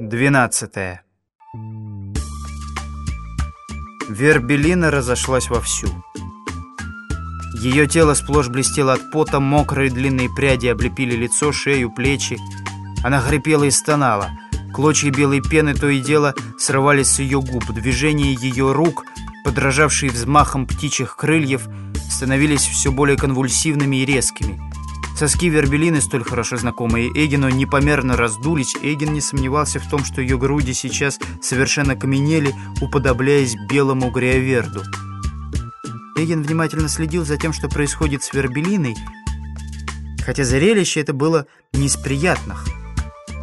Двенадцатое. Вербелина разошлась вовсю. Ее тело сплошь блестело от пота, мокрые длинные пряди облепили лицо, шею, плечи. Она хрипела и стонала. Клочья белой пены то и дело срывались с ее губ. Движения ее рук, подражавшие взмахом птичьих крыльев, становились все более конвульсивными и резкими. Соски Вербелины, столь хорошо знакомые Эгину, непомерно раздулись. Эгин не сомневался в том, что ее груди сейчас совершенно каменели, уподобляясь белому греоверду. Эгин внимательно следил за тем, что происходит с Вербелиной, хотя зрелище это было не из приятных.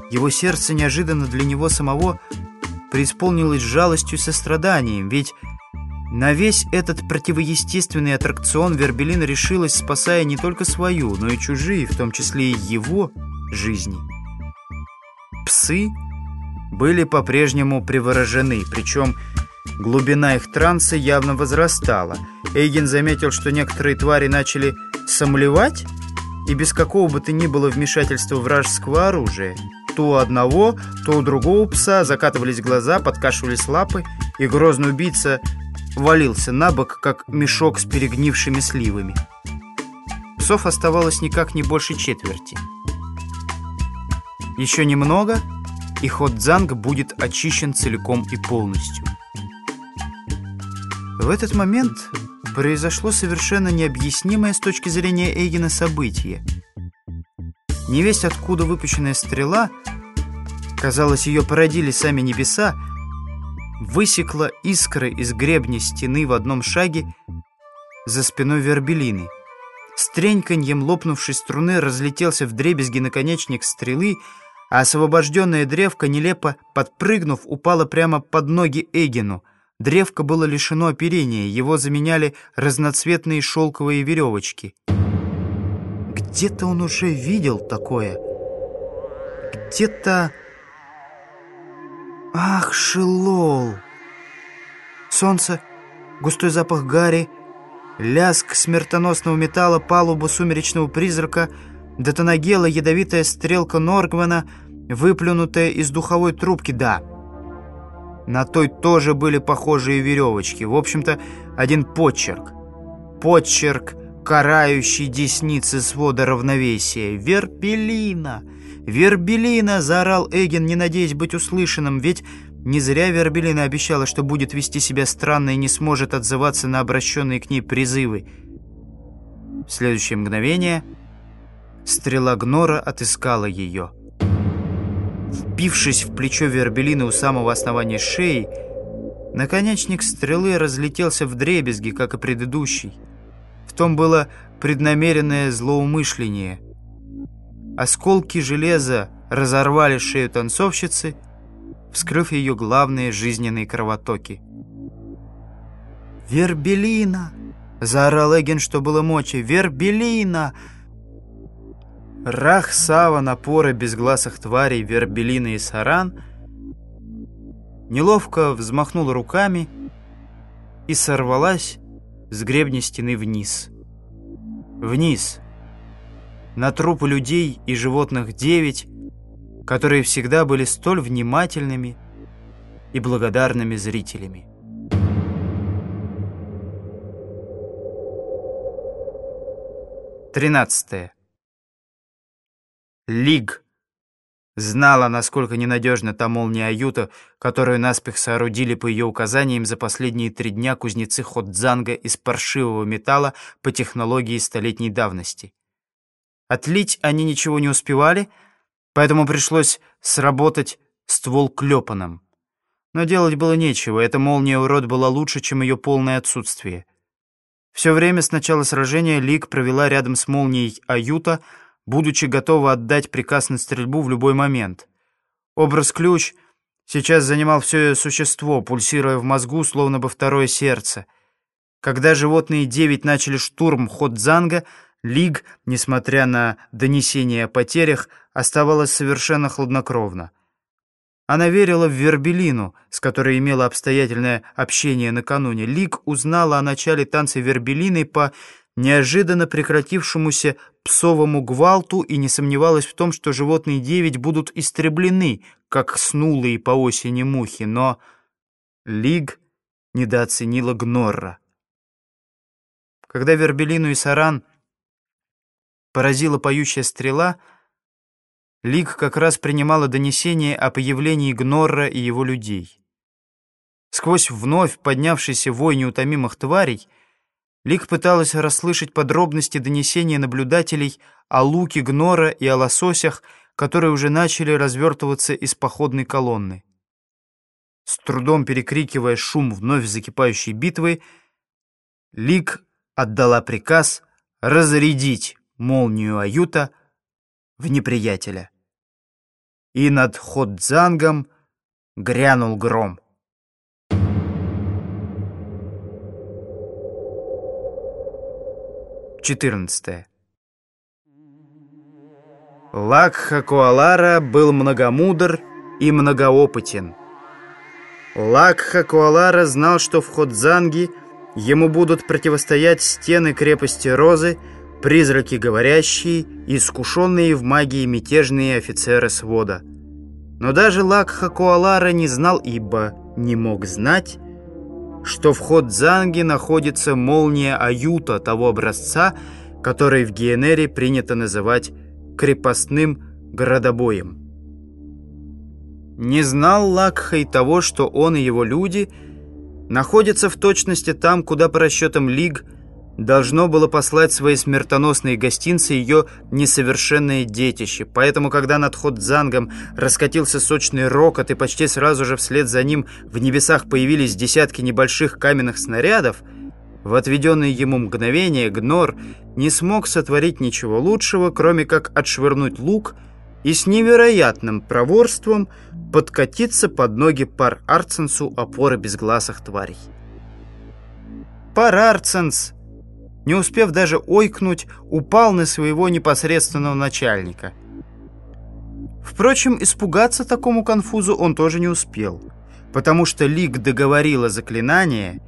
Его сердце неожиданно для него самого преисполнилось жалостью и состраданием, ведь на весь этот противоестественный аттракцион Вербелина решилась, спасая не только свою, но и чужие, в том числе и его, жизни. Псы были по-прежнему приворожены, причем глубина их транса явно возрастала. Эйген заметил, что некоторые твари начали сомлевать, и без какого бы то ни было вмешательства вражеского оружия. То у одного, то у другого пса закатывались глаза, подкашивались лапы, и грозный убийца валился на бок, как мешок с перегнившими сливами. Псов оставалось никак не больше четверти. Еще немного, и Ходзанг будет очищен целиком и полностью. В этот момент произошло совершенно необъяснимое с точки зрения Эйгена событие. Невесть откуда выпущенная стрела, казалось, ее породили сами небеса, высекла искры из гребня стены в одном шаге за спиной Вербелины. С треньканьем лопнувшей струны разлетелся в дребезги наконечник стрелы, а освобожденная древко, нелепо подпрыгнув, упала прямо под ноги Эгину. Древко было лишено оперения, его заменяли разноцветные шелковые веревочки. Где-то он уже видел такое. Где-то... Ах, Шилол! Солнце, густой запах гари, лязг смертоносного металла, палуба сумеречного призрака, детонагела ядовитая стрелка Норгвена, выплюнутая из духовой трубки, да. На той тоже были похожие веревочки. В общем-то, один почерк. Почерк, карающий десницы свода равновесия. Верпелина! «Вербелина!» — заорал Эгин, не надеясь быть услышанным, ведь не зря Вербелина обещала, что будет вести себя странно и не сможет отзываться на обращенные к ней призывы. В следующее мгновение стрела Гнора отыскала ее. Впившись в плечо Вербелины у самого основания шеи, наконечник стрелы разлетелся в дребезги, как и предыдущий. Том было преднамеренное злоумышление — Осколки железа разорвали шею танцовщицы, вскрыв ее главные жизненные кровотоки. «Вербелина!» — заорал Эгин, что было мочи. «Вербелина!» Рах, Сава, напоры безгласых тварей, Вербелина и Саран неловко взмахнула руками и сорвалась с гребня стены вниз. Вниз — на трупы людей и животных девять, которые всегда были столь внимательными и благодарными зрителями. Тринадцатое. Лиг знала, насколько ненадежна та молния Аюта, которую наспех соорудили по ее указаниям за последние три дня кузнецы Ходзанга из паршивого металла по технологии столетней давности. Отлить они ничего не успевали, поэтому пришлось сработать ствол клепаном. Но делать было нечего, эта молния урод была лучше, чем ее полное отсутствие. Все время с начала сражения Лик провела рядом с молнией Аюта, будучи готова отдать приказ на стрельбу в любой момент. Образ-ключ сейчас занимал все существо, пульсируя в мозгу, словно бы второе сердце. Когда животные девять начали штурм Ходзанга, Лиг, несмотря на донесения о потерях, оставалась совершенно хладнокровна. Она верила в Вербелину, с которой имела обстоятельное общение накануне. Лик узнала о начале танца Вербелиной по неожиданно прекратившемуся псовому гвалту и не сомневалась в том, что животные девять будут истреблены, как снулые по осени мухи, но Лиг недооценила Гнорра. Когда Вербелину и Саран поразила поющая стрела — Лик как раз принимала донесение о появлении Гнорра и его людей. Сквозь вновь поднявшийся вой неутомимых тварей Лик пыталась расслышать подробности донесения наблюдателей о луке Гнора и о лососях, которые уже начали развертываться из походной колонны. С трудом перекрикивая шум вновь закипающей битвы, Лик отдала приказ разрядить молнию Аюта в неприятеля и над Ходзангом грянул гром. Четырнадцатое. Лакха Куалара был многомудр и многоопытен. Лакха Куалара знал, что в Ходзанге ему будут противостоять стены крепости Розы, призраки говорящие, искушенные в магии мятежные офицеры свода. Но даже Лакха Куалара не знал, ибо не мог знать, что в Ходзанге находится молния Аюта того образца, который в Гиенере принято называть крепостным городобоем. Не знал Лакха и того, что он и его люди находятся в точности там, куда по расчетам Лиг – должно было послать свои смертоносные гостинцы ее несовершенное детище. Поэтому, когда над Ходзангом раскатился сочный рокот, и почти сразу же вслед за ним в небесах появились десятки небольших каменных снарядов, в отведенное ему мгновение Гнор не смог сотворить ничего лучшего, кроме как отшвырнуть лук и с невероятным проворством подкатиться под ноги пар Арценсу опоры безгласых тварей. Пар Арценс не успев даже ойкнуть, упал на своего непосредственного начальника. Впрочем, испугаться такому конфузу он тоже не успел, потому что Лик договорила заклинание,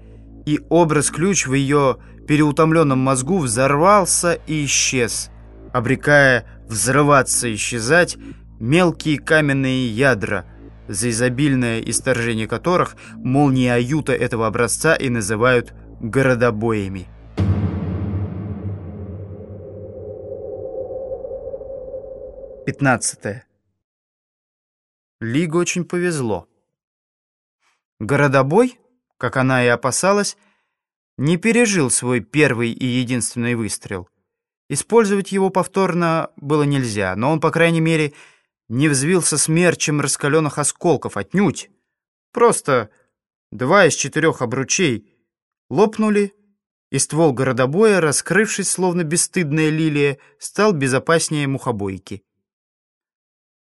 и образ-ключ в ее переутомленном мозгу взорвался и исчез, обрекая взрываться и исчезать мелкие каменные ядра, за изобильное исторжение которых молнии Аюта этого образца и называют городобоями. 15. Лигу очень повезло. Городобой, как она и опасалась, не пережил свой первый и единственный выстрел. Использовать его повторно было нельзя, но он, по крайней мере, не взвился смерчем раскаленных осколков, отнюдь. Просто два из четырех обручей лопнули, и ствол городобоя, раскрывшись, словно бесстыдная лилия, стал безопаснее мухобойки.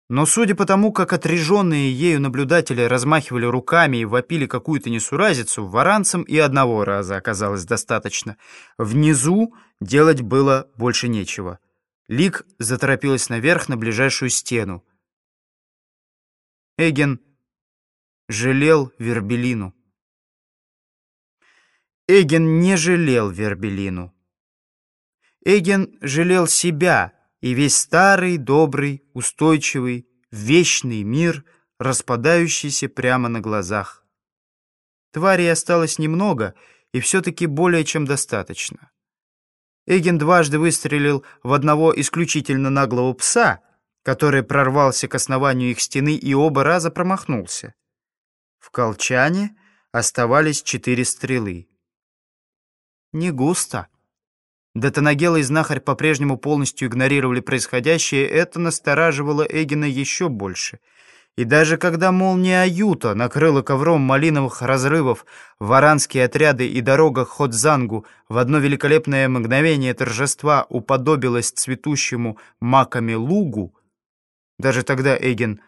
Но судя по тому, как отреженные ею наблюдатели размахивали руками и вопили какую-то несуразицу, варанцам и одного раза оказалось достаточно. Внизу делать было больше нечего. Лик заторопилась наверх на ближайшую стену. Эген жалел Вербелину. Эген не жалел Вербелину. Эген жалел себя — и весь старый, добрый, устойчивый, вечный мир, распадающийся прямо на глазах. Тварей осталось немного, и все-таки более чем достаточно. Эгин дважды выстрелил в одного исключительно наглого пса, который прорвался к основанию их стены и оба раза промахнулся. В колчане оставались четыре стрелы. Не густо. Детонагела и знахарь по-прежнему полностью игнорировали происходящее, это настораживало Эгина еще больше. И даже когда молния Аюта накрыла ковром малиновых разрывов варанские отряды и дорога Ходзангу в одно великолепное мгновение торжества уподобилась цветущему маками лугу, даже тогда Эгин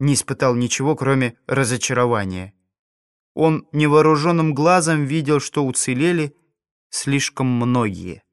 не испытал ничего, кроме разочарования. Он невооруженным глазом видел, что уцелели слишком многие.